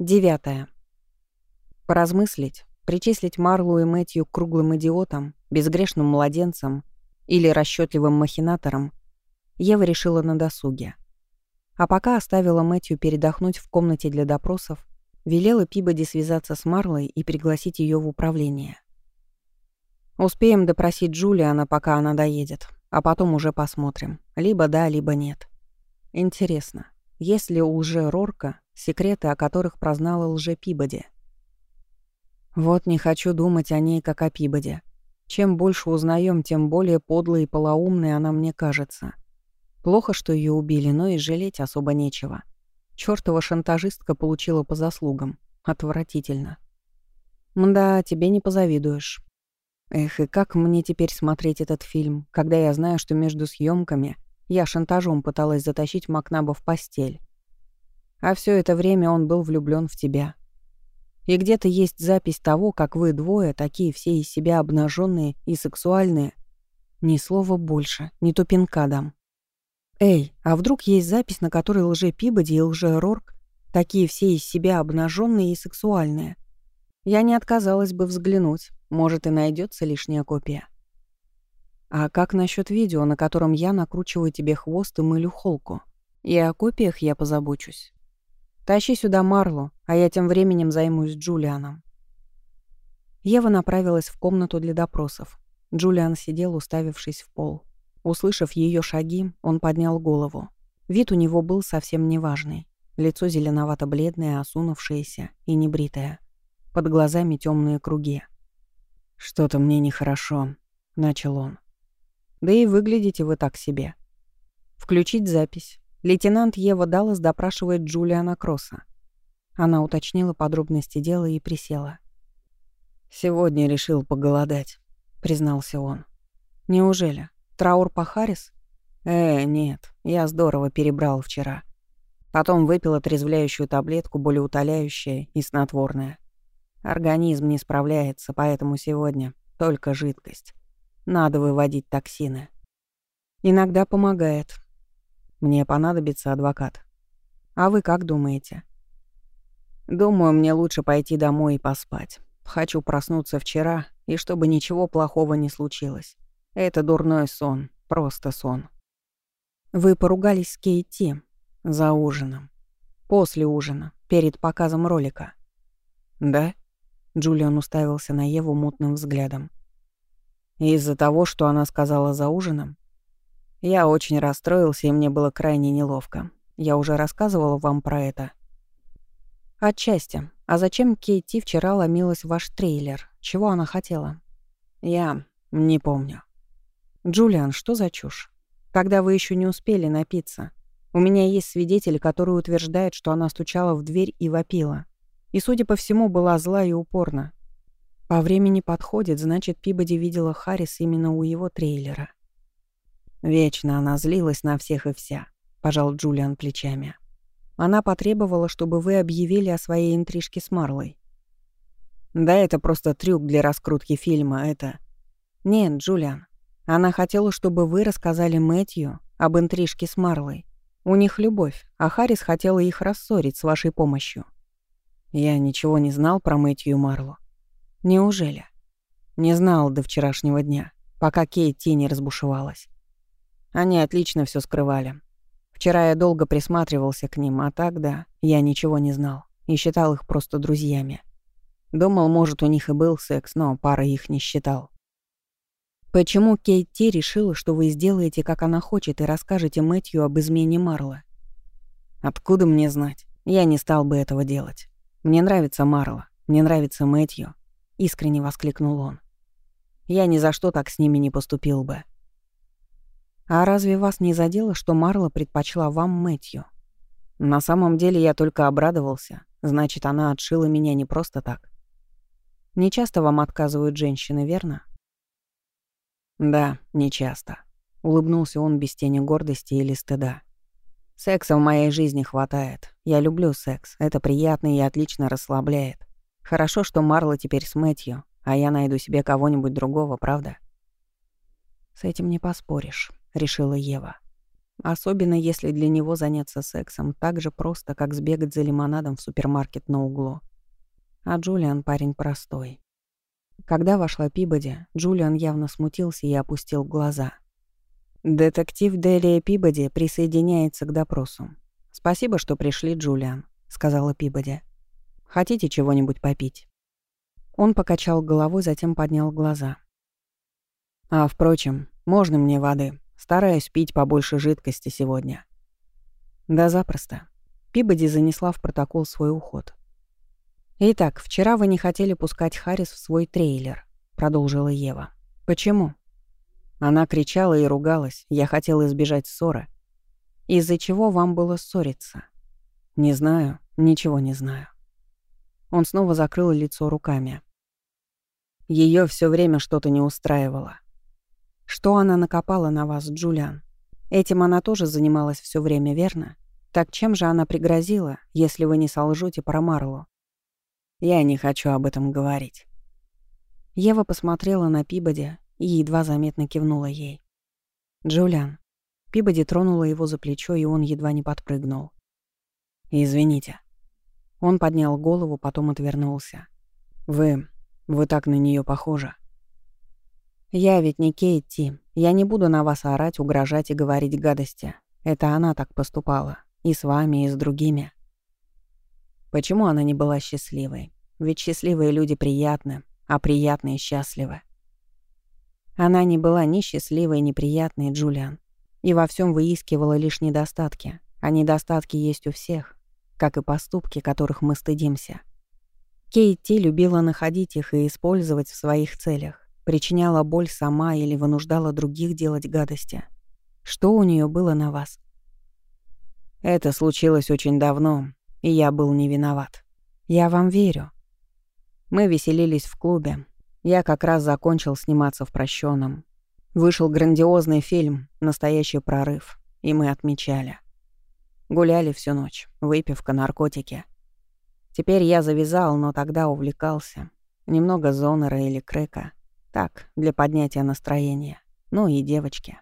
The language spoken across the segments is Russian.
Девятое. Поразмыслить, причислить Марлу и Мэтью к круглым идиотам, безгрешным младенцам или расчетливым махинаторам, Ева решила на досуге. А пока оставила Мэтью передохнуть в комнате для допросов, велела Пибоди связаться с Марлой и пригласить ее в управление. Успеем допросить Джулиана, пока она доедет, а потом уже посмотрим. Либо да, либо нет. Интересно, есть ли у лже-Рорка секреты, о которых прознала лже-Пибоди? Вот не хочу думать о ней, как о Пибоди. Чем больше узнаем, тем более подлой и полоумной она мне кажется. Плохо, что ее убили, но и жалеть особо нечего. Чёртова шантажистка получила по заслугам. Отвратительно. Мда, тебе не позавидуешь. Эх, и как мне теперь смотреть этот фильм, когда я знаю, что между съемками я шантажом пыталась затащить Макнаба в постель. А все это время он был влюблен в тебя. И где-то есть запись того, как вы двое, такие все из себя обнаженные и сексуальные. Ни слова больше, ни то дам. Эй, а вдруг есть запись, на которой лже Пибоди и лже Рорк, такие все из себя обнаженные и сексуальные? Я не отказалась бы взглянуть, может и найдется лишняя копия. А как насчет видео, на котором я накручиваю тебе хвост и мылю холку? И о копиях я позабочусь. Тащи сюда Марлу, а я тем временем займусь Джулианом. Ева направилась в комнату для допросов. Джулиан сидел, уставившись в пол. Услышав ее шаги, он поднял голову. Вид у него был совсем неважный. Лицо зеленовато-бледное, осунувшееся и небритое. Под глазами темные круги. «Что-то мне нехорошо», — начал он. Да и выглядите вы так себе. Включить запись. Лейтенант Ева Даллас допрашивает Джулиана Кросса. Она уточнила подробности дела и присела. «Сегодня решил поголодать», — признался он. «Неужели? Траур по Харрис?» «Э, нет, я здорово перебрал вчера. Потом выпил отрезвляющую таблетку, болеутоляющая и снотворная. Организм не справляется, поэтому сегодня только жидкость. Надо выводить токсины. Иногда помогает. Мне понадобится адвокат. А вы как думаете? Думаю, мне лучше пойти домой и поспать. Хочу проснуться вчера, и чтобы ничего плохого не случилось. Это дурной сон, просто сон. Вы поругались с Кейти за ужином. После ужина, перед показом ролика. Да? Джулиан уставился на Еву мутным взглядом. Из-за того, что она сказала за ужином? Я очень расстроился, и мне было крайне неловко. Я уже рассказывала вам про это. Отчасти. А зачем Кейти вчера ломилась в ваш трейлер? Чего она хотела? Я не помню. Джулиан, что за чушь? Когда вы еще не успели напиться. У меня есть свидетель, который утверждает, что она стучала в дверь и вопила. И, судя по всему, была зла и упорна. По времени подходит, значит, Пибоди видела Харрис именно у его трейлера. Вечно она злилась на всех и вся, пожал Джулиан плечами. Она потребовала, чтобы вы объявили о своей интрижке с Марлой. Да, это просто трюк для раскрутки фильма, это... Нет, Джулиан. Она хотела, чтобы вы рассказали Мэтью об интрижке с Марлой. У них любовь, а Харрис хотела их рассорить с вашей помощью. Я ничего не знал про Мэтью и Марлу. Неужели? Не знал до вчерашнего дня, пока Кейти не разбушевалась. Они отлично все скрывали. Вчера я долго присматривался к ним, а тогда я ничего не знал и считал их просто друзьями. Думал, может, у них и был секс, но пара их не считал. Почему Кейти решила, что вы сделаете, как она хочет, и расскажете Мэтью об измене Марла? Откуда мне знать? Я не стал бы этого делать. Мне нравится Марла, мне нравится Мэтью, искренне воскликнул он. Я ни за что так с ними не поступил бы. А разве вас не задело, что Марла предпочла вам Мэтью? На самом деле я только обрадовался. Значит, она отшила меня не просто так. Не часто вам отказывают женщины, верно? Да, не часто. Улыбнулся он без тени гордости или стыда. Секса в моей жизни хватает. Я люблю секс. Это приятно и отлично расслабляет. Хорошо, что Марла теперь с Мэтью, а я найду себе кого-нибудь другого, правда? С этим не поспоришь, решила Ева. особенно если для него заняться сексом так же просто, как сбегать за лимонадом в супермаркет на углу. А Джулиан парень простой. Когда вошла Пибоди, Джулиан явно смутился и опустил глаза. «Детектив Делия Пибоди присоединяется к допросу. Спасибо, что пришли, Джулиан», — сказала Пибоди. «Хотите чего-нибудь попить?» Он покачал головой, затем поднял глаза. «А, впрочем, можно мне воды? Стараюсь пить побольше жидкости сегодня». «Да запросто». Пибоди занесла в протокол свой уход. «Итак, вчера вы не хотели пускать Харрис в свой трейлер», — продолжила Ева. «Почему?» Она кричала и ругалась, я хотел избежать ссоры. Из-за чего вам было ссориться? Не знаю, ничего не знаю. Он снова закрыл лицо руками. Ее все время что-то не устраивало. Что она накопала на вас, Джулиан? Этим она тоже занималась все время, верно? Так чем же она пригрозила, если вы не солжете про Марлу? Я не хочу об этом говорить. Ева посмотрела на Пибоди и едва заметно кивнула ей. «Джулиан». Пибоди тронула его за плечо, и он едва не подпрыгнул. «Извините». Он поднял голову, потом отвернулся. «Вы... вы так на нее похожи». «Я ведь не Кейти. Я не буду на вас орать, угрожать и говорить гадости. Это она так поступала. И с вами, и с другими. Почему она не была счастливой? Ведь счастливые люди приятны, а приятные счастливы. Она не была ни счастливой, ни приятной, Джулиан. И во всем выискивала лишь недостатки. А недостатки есть у всех, как и поступки, которых мы стыдимся. Кейти любила находить их и использовать в своих целях. Причиняла боль сама или вынуждала других делать гадости. Что у нее было на вас? Это случилось очень давно, и я был не виноват. Я вам верю. Мы веселились в клубе. Я как раз закончил сниматься в прощенном. Вышел грандиозный фильм «Настоящий прорыв», и мы отмечали. Гуляли всю ночь, выпивка, наркотики. Теперь я завязал, но тогда увлекался. Немного зонера или крека. Так, для поднятия настроения. Ну и девочки.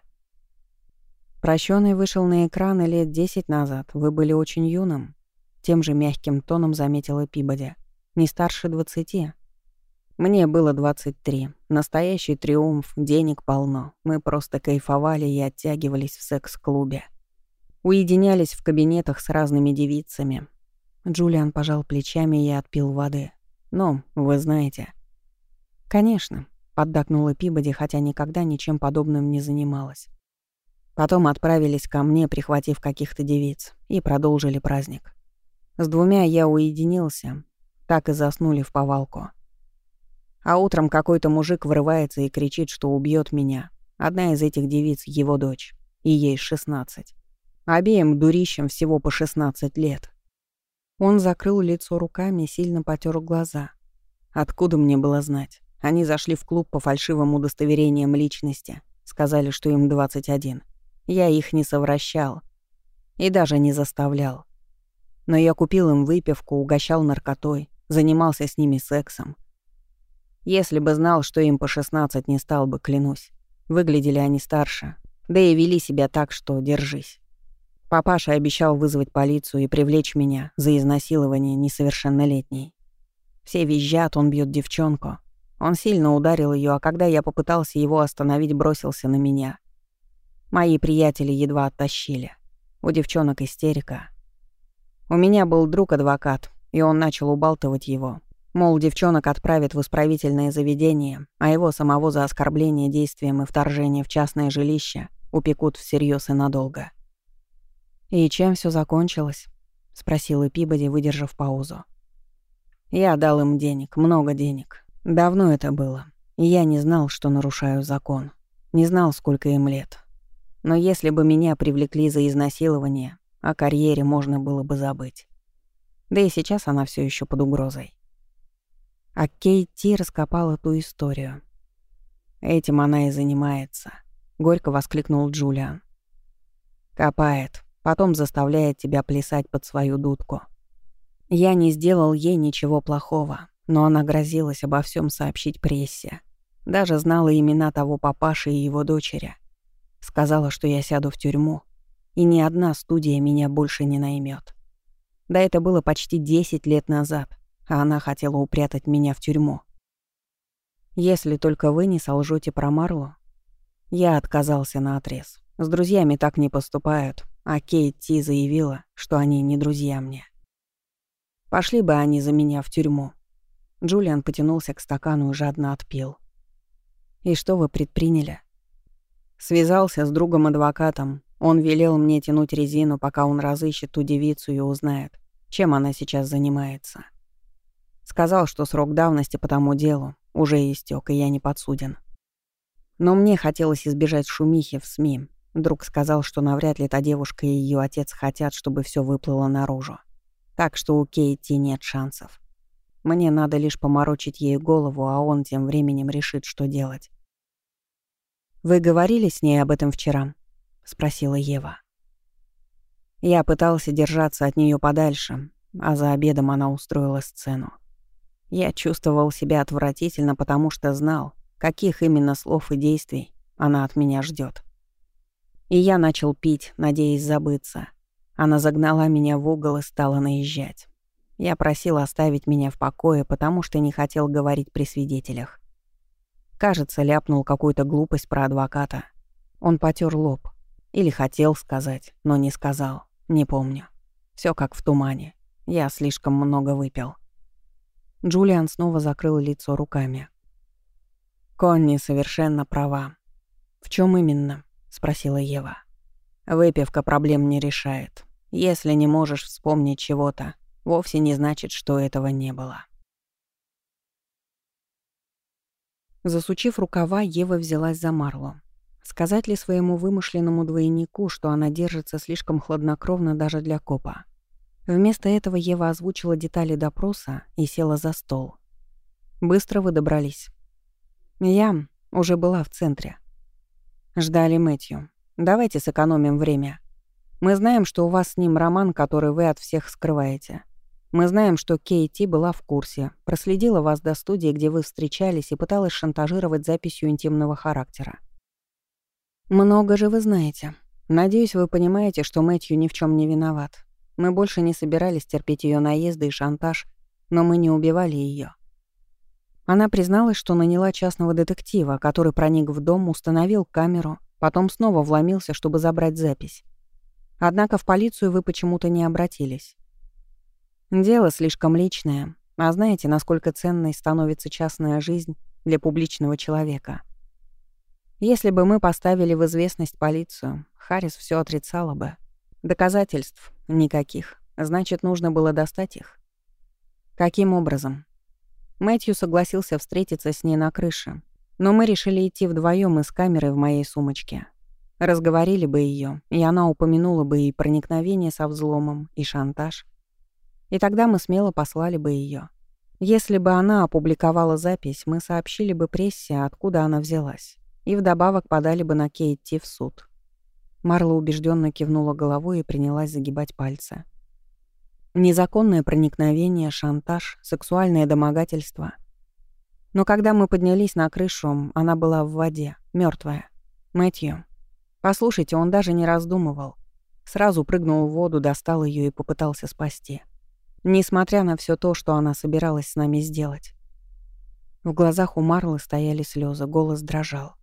Прощённый вышел на экраны лет десять назад. Вы были очень юным. Тем же мягким тоном заметила Пибоди. «Не старше двадцати». Мне было двадцать три. Настоящий триумф, денег полно. Мы просто кайфовали и оттягивались в секс-клубе. Уединялись в кабинетах с разными девицами. Джулиан пожал плечами и отпил воды. «Ну, вы знаете». «Конечно», — поддакнула Пибоди, хотя никогда ничем подобным не занималась. Потом отправились ко мне, прихватив каких-то девиц, и продолжили праздник. С двумя я уединился, так и заснули в повалку. А утром какой-то мужик врывается и кричит, что убьет меня. Одна из этих девиц — его дочь, и ей 16. Обеим дурищам всего по 16 лет. Он закрыл лицо руками и сильно потер глаза. Откуда мне было знать? Они зашли в клуб по фальшивым удостоверениям личности. Сказали, что им 21. Я их не совращал. И даже не заставлял. Но я купил им выпивку, угощал наркотой, занимался с ними сексом. Если бы знал, что им по 16, не стал бы, клянусь. Выглядели они старше, да и вели себя так, что держись. Папаша обещал вызвать полицию и привлечь меня за изнасилование несовершеннолетней. Все визжат, он бьет девчонку. Он сильно ударил ее, а когда я попытался его остановить, бросился на меня. Мои приятели едва оттащили. У девчонок истерика. У меня был друг-адвокат, и он начал убалтывать его. Мол, девчонок отправят в исправительное заведение, а его самого за оскорбление действием и вторжение в частное жилище упекут всерьез и надолго. «И чем все закончилось?» — спросила Пибоди, выдержав паузу. «Я дал им денег, много денег. Давно это было. Я не знал, что нарушаю закон. Не знал, сколько им лет. Но если бы меня привлекли за изнасилование, о карьере можно было бы забыть. Да и сейчас она все еще под угрозой. А Кейти раскопала ту историю. Этим она и занимается, горько воскликнул Джулиан. Копает, потом заставляет тебя плясать под свою дудку. Я не сделал ей ничего плохого, но она грозилась обо всем сообщить прессе. Даже знала имена того папаши и его дочери. Сказала, что я сяду в тюрьму, и ни одна студия меня больше не наймет. Да это было почти 10 лет назад, а она хотела упрятать меня в тюрьму. Если только вы не солжете про Марлу. Я отказался на отрез. С друзьями так не поступают, а Кейт Ти заявила, что они не друзья мне. Пошли бы они за меня в тюрьму. Джулиан потянулся к стакану и жадно отпил. «И что вы предприняли?» Связался с другом-адвокатом. Он велел мне тянуть резину, пока он разыщет ту девицу и узнает, чем она сейчас занимается. Сказал, что срок давности по тому делу уже истек, и я не подсуден. Но мне хотелось избежать шумихи в СМИ. Друг сказал, что навряд ли та девушка и ее отец хотят, чтобы все выплыло наружу. Так что у Кейти нет шансов. Мне надо лишь поморочить ей голову, а он тем временем решит, что делать. «Вы говорили с ней об этом вчера?» — спросила Ева. Я пытался держаться от нее подальше, а за обедом она устроила сцену. Я чувствовал себя отвратительно, потому что знал, каких именно слов и действий она от меня ждет. И я начал пить, надеясь забыться. Она загнала меня в угол и стала наезжать. Я просил оставить меня в покое, потому что не хотел говорить при свидетелях. Кажется, ляпнул какую-то глупость про адвоката. Он потер лоб. Или хотел сказать, но не сказал. Не помню. Все как в тумане. Я слишком много выпил. Джулиан снова закрыл лицо руками. Конни совершенно права. В чем именно? Спросила Ева. Выпивка проблем не решает. Если не можешь вспомнить чего-то, вовсе не значит, что этого не было. Засучив рукава, Ева взялась за Марло. Сказать ли своему вымышленному двойнику, что она держится слишком хладнокровно даже для копа? Вместо этого Ева озвучила детали допроса и села за стол. «Быстро вы добрались». «Я уже была в центре». «Ждали Мэтью. Давайте сэкономим время. Мы знаем, что у вас с ним роман, который вы от всех скрываете. Мы знаем, что Кейти была в курсе, проследила вас до студии, где вы встречались, и пыталась шантажировать записью интимного характера. Много же вы знаете. Надеюсь, вы понимаете, что Мэтью ни в чем не виноват. Мы больше не собирались терпеть ее наезды и шантаж, но мы не убивали ее. Она призналась, что наняла частного детектива, который проник в дом, установил камеру, потом снова вломился, чтобы забрать запись. Однако в полицию вы почему-то не обратились. Дело слишком личное, а знаете, насколько ценной становится частная жизнь для публичного человека. Если бы мы поставили в известность полицию, Харрис все отрицала бы. Доказательств никаких. Значит, нужно было достать их. Каким образом? Мэтью согласился встретиться с ней на крыше, но мы решили идти вдвоем из камеры в моей сумочке. Разговорили бы ее, и она упомянула бы и проникновение со взломом, и шантаж. И тогда мы смело послали бы ее. Если бы она опубликовала запись, мы сообщили бы прессе, откуда она взялась, и вдобавок подали бы на Кейти в суд. Марла убежденно кивнула головой и принялась загибать пальцы. Незаконное проникновение, шантаж, сексуальное домогательство. Но когда мы поднялись на крышу, она была в воде, мертвая. Мэтью. Послушайте, он даже не раздумывал. Сразу прыгнул в воду, достал ее и попытался спасти. Несмотря на все то, что она собиралась с нами сделать. В глазах у Марлы стояли слезы, голос дрожал.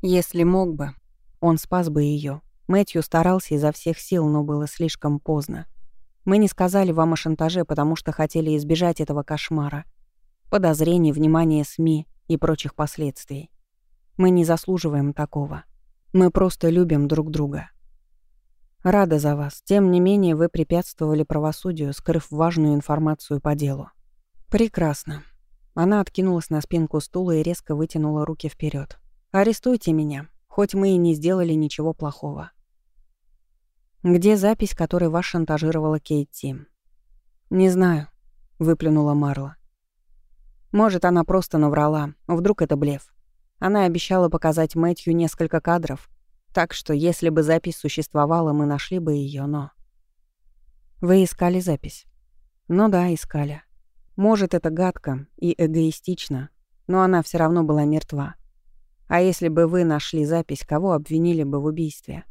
Если мог бы, он спас бы ее. Мэтью старался изо всех сил, но было слишком поздно. Мы не сказали вам о шантаже, потому что хотели избежать этого кошмара. Подозрений, внимания СМИ и прочих последствий. Мы не заслуживаем такого. Мы просто любим друг друга. Рада за вас. Тем не менее, вы препятствовали правосудию, скрыв важную информацию по делу. Прекрасно. Она откинулась на спинку стула и резко вытянула руки вперед. Арестуйте меня, хоть мы и не сделали ничего плохого. Где запись, которой вас шантажировала Кейти? Не знаю, выплюнула Марла. Может, она просто наврала, вдруг это блеф. Она обещала показать Мэтью несколько кадров, так что, если бы запись существовала, мы нашли бы ее, но... Вы искали запись? Ну да, искали. Может, это гадко и эгоистично, но она все равно была мертва. А если бы вы нашли запись, кого обвинили бы в убийстве?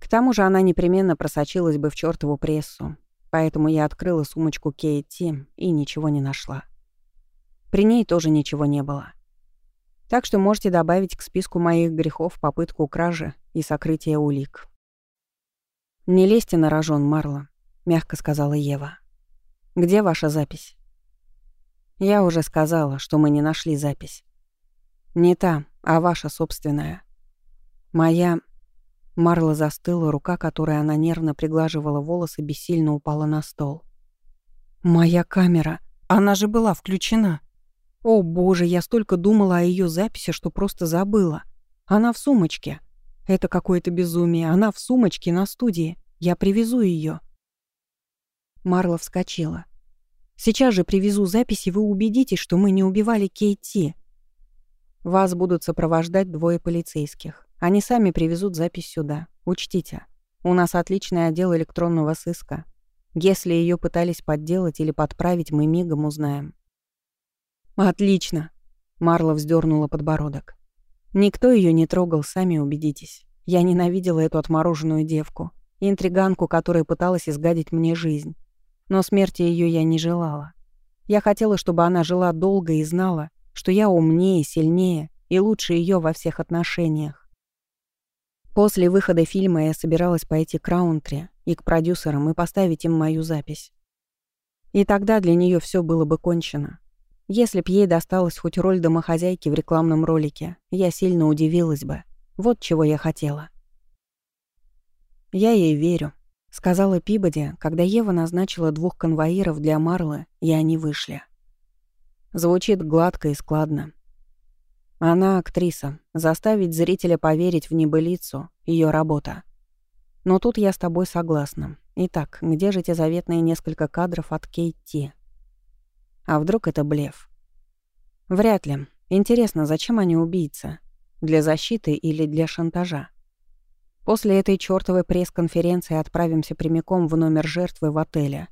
К тому же она непременно просочилась бы в чёртову прессу, поэтому я открыла сумочку Кейти и ничего не нашла. При ней тоже ничего не было. Так что можете добавить к списку моих грехов попытку кражи и сокрытия улик. «Не лезьте на рожон, Марла», — мягко сказала Ева. «Где ваша запись?» «Я уже сказала, что мы не нашли запись. Не та, а ваша собственная. Моя...» Марла застыла, рука, которой она нервно приглаживала волосы, бессильно упала на стол. «Моя камера! Она же была включена!» О боже, я столько думала о ее записи, что просто забыла. Она в сумочке. Это какое-то безумие. Она в сумочке на студии. Я привезу ее. Марла вскочила. Сейчас же привезу запись, и вы убедитесь, что мы не убивали Кейти. Вас будут сопровождать двое полицейских. Они сами привезут запись сюда. Учтите, у нас отличный отдел электронного сыска. Если ее пытались подделать или подправить, мы мигом узнаем. «Отлично!» — Марла вздернула подбородок. «Никто ее не трогал, сами убедитесь. Я ненавидела эту отмороженную девку, интриганку, которая пыталась изгадить мне жизнь. Но смерти ее я не желала. Я хотела, чтобы она жила долго и знала, что я умнее, сильнее и лучше ее во всех отношениях. После выхода фильма я собиралась пойти к Раунтри и к продюсерам и поставить им мою запись. И тогда для нее все было бы кончено. Если б ей досталась хоть роль домохозяйки в рекламном ролике, я сильно удивилась бы. Вот чего я хотела. «Я ей верю», — сказала Пибоди, когда Ева назначила двух конвоиров для Марлы, и они вышли. Звучит гладко и складно. Она актриса. Заставить зрителя поверить в небылицу — ее работа. Но тут я с тобой согласна. Итак, где же те заветные несколько кадров от Кейти? А вдруг это блеф? Вряд ли. Интересно, зачем они убийцы? Для защиты или для шантажа? После этой чёртовой пресс-конференции отправимся прямиком в номер жертвы в отеле.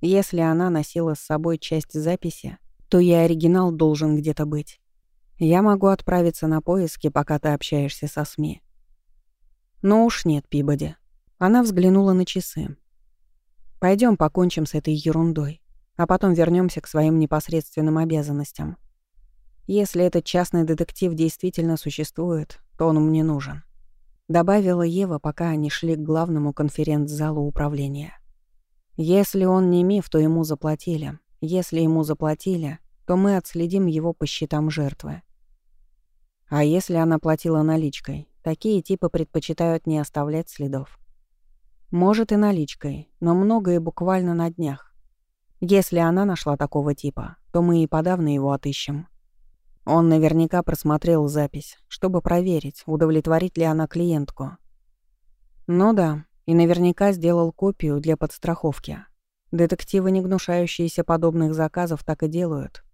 Если она носила с собой часть записи, то и оригинал должен где-то быть. Я могу отправиться на поиски, пока ты общаешься со СМИ. Но уж нет, Пибоди. Она взглянула на часы. Пойдем покончим с этой ерундой а потом вернемся к своим непосредственным обязанностям. Если этот частный детектив действительно существует, то он мне нужен», — добавила Ева, пока они шли к главному конференц-залу управления. «Если он не миф, то ему заплатили. Если ему заплатили, то мы отследим его по счетам жертвы. А если она платила наличкой, такие типы предпочитают не оставлять следов. Может и наличкой, но многое буквально на днях. Если она нашла такого типа, то мы и подавно его отыщем. Он наверняка просмотрел запись, чтобы проверить, удовлетворит ли она клиентку. Ну да, и наверняка сделал копию для подстраховки. Детективы, не гнушающиеся подобных заказов, так и делают.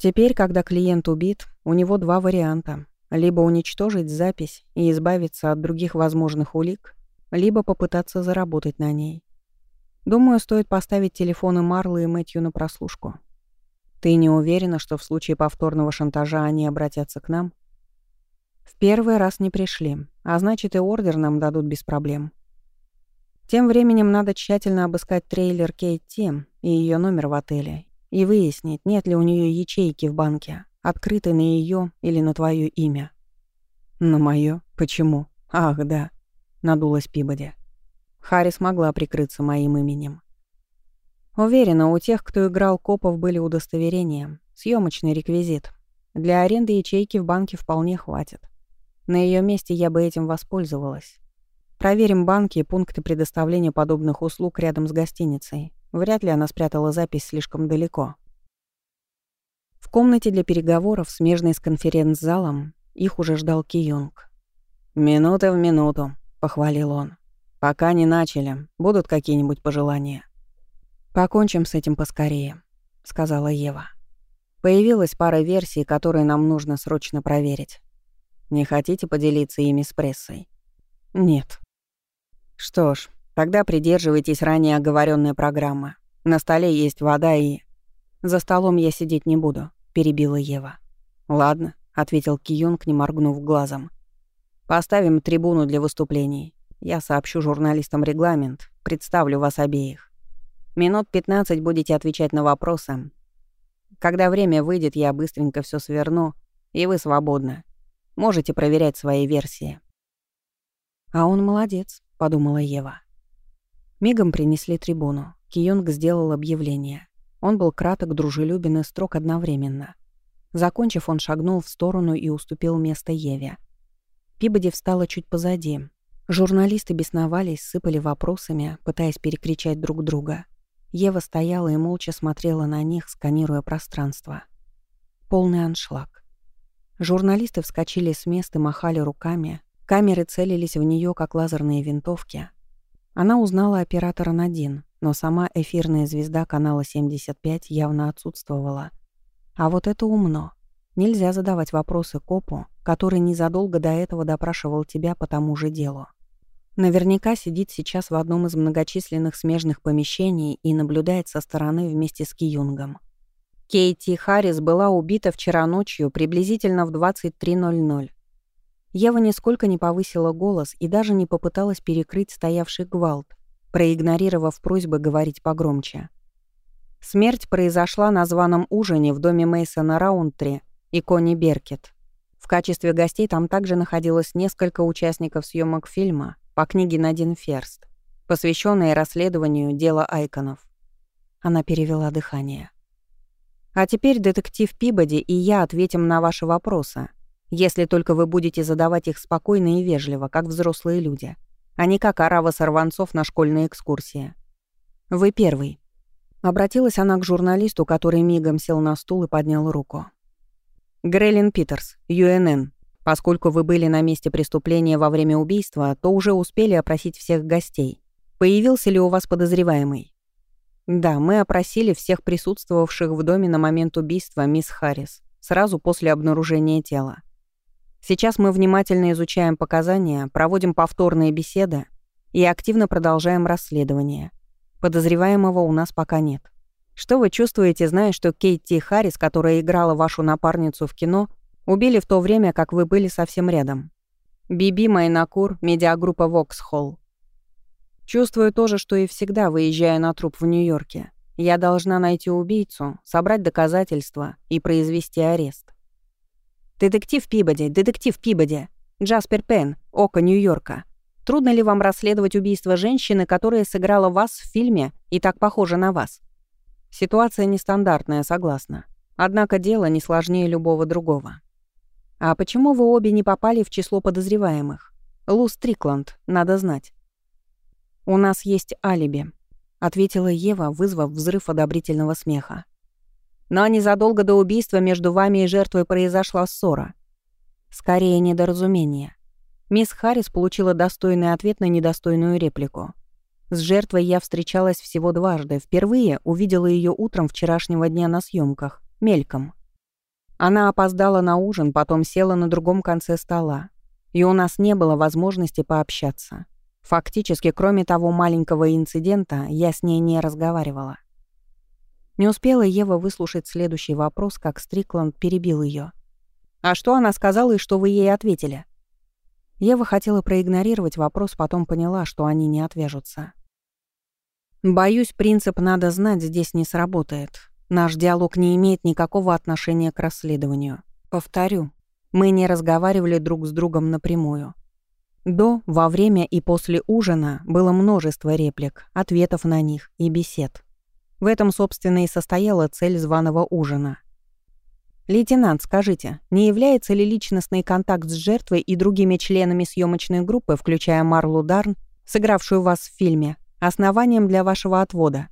Теперь, когда клиент убит, у него два варианта. Либо уничтожить запись и избавиться от других возможных улик, либо попытаться заработать на ней. Думаю, стоит поставить телефоны Марлы и Мэтью на прослушку. Ты не уверена, что в случае повторного шантажа они обратятся к нам? В первый раз не пришли, а значит и ордер нам дадут без проблем. Тем временем надо тщательно обыскать трейлер Кейт Тим и ее номер в отеле и выяснить, нет ли у нее ячейки в банке, открытой на ее или на твое имя. На мое? Почему? Ах, да, надулась Пибоди. Харри смогла прикрыться моим именем. Уверена, у тех, кто играл копов, были удостоверения, съемочный реквизит. Для аренды ячейки в банке вполне хватит. На ее месте я бы этим воспользовалась. Проверим банки и пункты предоставления подобных услуг рядом с гостиницей. Вряд ли она спрятала запись слишком далеко. В комнате для переговоров, смежной с конференц-залом, их уже ждал Киюнг. «Минута в минуту», — похвалил он. «Пока не начали. Будут какие-нибудь пожелания?» «Покончим с этим поскорее», — сказала Ева. «Появилась пара версий, которые нам нужно срочно проверить. Не хотите поделиться ими с прессой?» «Нет». «Что ж, тогда придерживайтесь ранее оговоренной программы. На столе есть вода и...» «За столом я сидеть не буду», — перебила Ева. «Ладно», — ответил Киюнг, не моргнув глазом. «Поставим трибуну для выступлений. Я сообщу журналистам регламент, представлю вас обеих. Минут 15 будете отвечать на вопросы. Когда время выйдет, я быстренько все сверну, и вы свободны. Можете проверять свои версии». «А он молодец», — подумала Ева. Мигом принесли трибуну. Киюнг сделал объявление. Он был краток, дружелюбен и строг одновременно. Закончив, он шагнул в сторону и уступил место Еве. Пибоди встала чуть позади. Журналисты бесновались, сыпали вопросами, пытаясь перекричать друг друга. Ева стояла и молча смотрела на них, сканируя пространство. Полный аншлаг. Журналисты вскочили с места махали руками. Камеры целились в нее, как лазерные винтовки. Она узнала оператора Надин, но сама эфирная звезда канала 75 явно отсутствовала. А вот это умно. Нельзя задавать вопросы копу, который незадолго до этого допрашивал тебя по тому же делу. Наверняка сидит сейчас в одном из многочисленных смежных помещений и наблюдает со стороны вместе с Киюнгом. Кейти Харрис была убита вчера ночью приблизительно в 23.00. Ева нисколько не повысила голос и даже не попыталась перекрыть стоявший гвалт, проигнорировав просьбы говорить погромче. Смерть произошла на званом ужине в доме Мейсона Раунтри и Кони Беркет. В качестве гостей там также находилось несколько участников съемок фильма по книге Надин Ферст, посвященной расследованию дела Айконов. Она перевела дыхание. «А теперь детектив Пибоди и я ответим на ваши вопросы, если только вы будете задавать их спокойно и вежливо, как взрослые люди, а не как арава сорванцов на школьной экскурсии. Вы первый. Обратилась она к журналисту, который мигом сел на стул и поднял руку. «Грейлин Питерс, ЮНН. Поскольку вы были на месте преступления во время убийства, то уже успели опросить всех гостей. Появился ли у вас подозреваемый?» «Да, мы опросили всех присутствовавших в доме на момент убийства мисс Харрис, сразу после обнаружения тела. Сейчас мы внимательно изучаем показания, проводим повторные беседы и активно продолжаем расследование. Подозреваемого у нас пока нет. Что вы чувствуете, зная, что Кейти Харрис, которая играла вашу напарницу в кино, убили в то время, как вы были совсем рядом? Биби Майнакур, медиагруппа Воксхолл. Чувствую то же, что и всегда, выезжая на труп в Нью-Йорке. Я должна найти убийцу, собрать доказательства и произвести арест. Детектив Пибоди, детектив Пибоди. Джаспер Пен, Око Нью-Йорка. Трудно ли вам расследовать убийство женщины, которая сыграла вас в фильме и так похожа на вас? Ситуация нестандартная, согласна. Однако дело не сложнее любого другого. А почему вы обе не попали в число подозреваемых? Лу Стрикланд, надо знать. «У нас есть алиби», — ответила Ева, вызвав взрыв одобрительного смеха. «Но незадолго до убийства между вами и жертвой произошла ссора. Скорее, недоразумение. Мисс Харрис получила достойный ответ на недостойную реплику. С жертвой я встречалась всего дважды. Впервые увидела ее утром вчерашнего дня на съемках, мельком. Она опоздала на ужин, потом села на другом конце стола. И у нас не было возможности пообщаться. Фактически, кроме того маленького инцидента, я с ней не разговаривала. Не успела Ева выслушать следующий вопрос, как Стрикланд перебил ее. «А что она сказала и что вы ей ответили?» Ева хотела проигнорировать вопрос, потом поняла, что они не отвяжутся. «Боюсь, принцип «надо знать» здесь не сработает. Наш диалог не имеет никакого отношения к расследованию. Повторю, мы не разговаривали друг с другом напрямую. До, во время и после ужина было множество реплик, ответов на них и бесед. В этом, собственно, и состояла цель званого ужина — «Лейтенант, скажите, не является ли личностный контакт с жертвой и другими членами съемочной группы, включая Марлу Дарн, сыгравшую вас в фильме, основанием для вашего отвода?»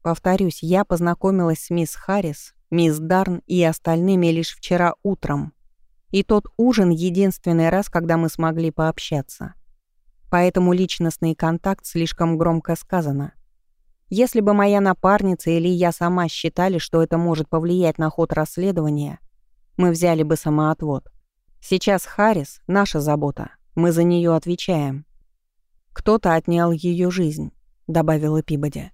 Повторюсь, я познакомилась с мисс Харрис, мисс Дарн и остальными лишь вчера утром. И тот ужин — единственный раз, когда мы смогли пообщаться. Поэтому личностный контакт слишком громко сказано. Если бы моя напарница или я сама считали, что это может повлиять на ход расследования, мы взяли бы самоотвод. Сейчас Харрис — наша забота. Мы за нее отвечаем. «Кто-то отнял ее жизнь», — добавила Пибоди.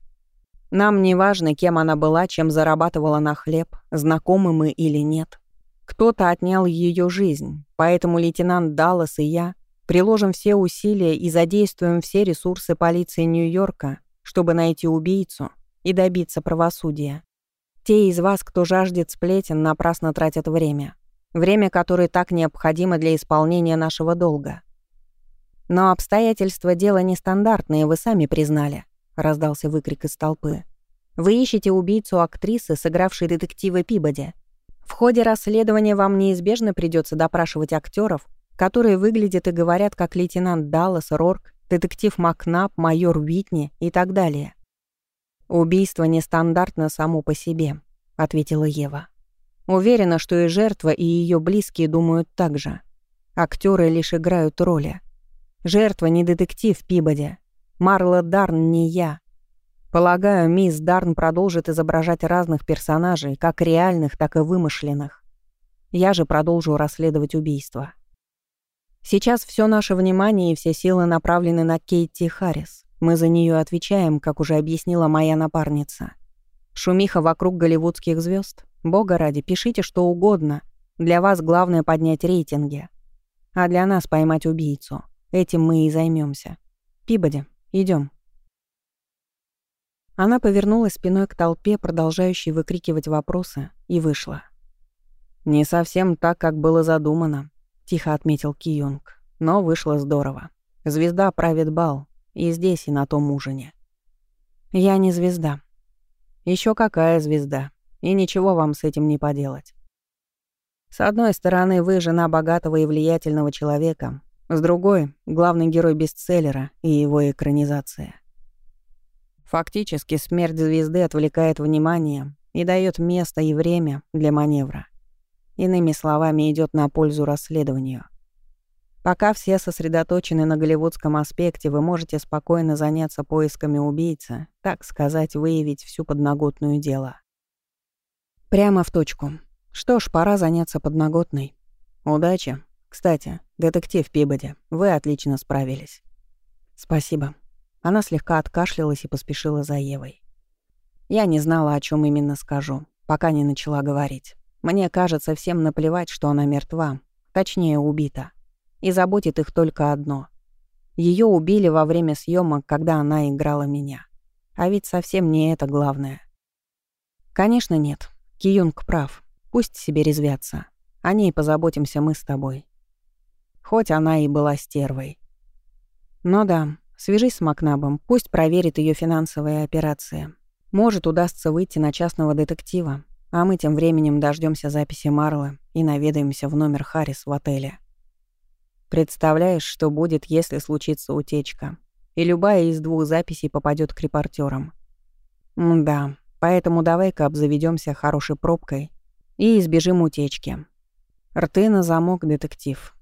«Нам не важно, кем она была, чем зарабатывала на хлеб, знакомы мы или нет. Кто-то отнял ее жизнь, поэтому лейтенант Даллас и я Приложим все усилия и задействуем все ресурсы полиции Нью-Йорка, чтобы найти убийцу и добиться правосудия. Те из вас, кто жаждет сплетен, напрасно тратят время. Время, которое так необходимо для исполнения нашего долга. Но обстоятельства дела нестандартные, вы сами признали, раздался выкрик из толпы. Вы ищете убийцу актрисы, сыгравшей детектива Пибоди. В ходе расследования вам неизбежно придется допрашивать актеров, которые выглядят и говорят как лейтенант Даллас, Рорк, детектив Макнап, майор Уитни и так далее. «Убийство нестандартно само по себе», — ответила Ева. «Уверена, что и жертва, и ее близкие думают так же. Актеры лишь играют роли. Жертва не детектив Пибоди. Марла Дарн не я. Полагаю, мисс Дарн продолжит изображать разных персонажей, как реальных, так и вымышленных. Я же продолжу расследовать убийство. Сейчас все наше внимание и все силы направлены на Кейти Харрис. Мы за нее отвечаем, как уже объяснила моя напарница. Шумиха вокруг голливудских звезд. Бога ради, пишите что угодно. Для вас главное поднять рейтинги. А для нас поймать убийцу. Этим мы и займемся. Пибоди, идем. Она повернулась спиной к толпе, продолжающей выкрикивать вопросы, и вышла. «Не совсем так, как было задумано», — тихо отметил Киюнг. «Но вышло здорово. Звезда правит бал. И здесь, и на том ужине». «Я не звезда». Еще какая звезда. И ничего вам с этим не поделать. С одной стороны, вы жена богатого и влиятельного человека, с другой — главный герой бестселлера и его экранизация. Фактически смерть звезды отвлекает внимание и дает место и время для маневра. Иными словами, идет на пользу расследованию. Пока все сосредоточены на голливудском аспекте, вы можете спокойно заняться поисками убийцы, так сказать, выявить всю подноготную дело. Прямо в точку. Что ж, пора заняться подноготной. Удачи. Кстати, детектив Пибоди, вы отлично справились. Спасибо. Она слегка откашлялась и поспешила за Евой. Я не знала, о чем именно скажу, пока не начала говорить. Мне кажется, всем наплевать, что она мертва, точнее, убита. И заботит их только одно. Ее убили во время съемок, когда она играла меня. А ведь совсем не это главное. Конечно, нет. Киюнг прав. Пусть себе резвятся. О ней позаботимся мы с тобой. Хоть она и была стервой. Но да, свяжись с Макнабом, пусть проверит ее финансовые операции. Может, удастся выйти на частного детектива, а мы тем временем дождемся записи Марлы и наведаемся в номер Харрис в отеле. Представляешь, что будет, если случится утечка, и любая из двух записей попадет к репортерам. Да, поэтому давай-ка обзаведемся хорошей пробкой и избежим утечки. Рты на замок, детектив.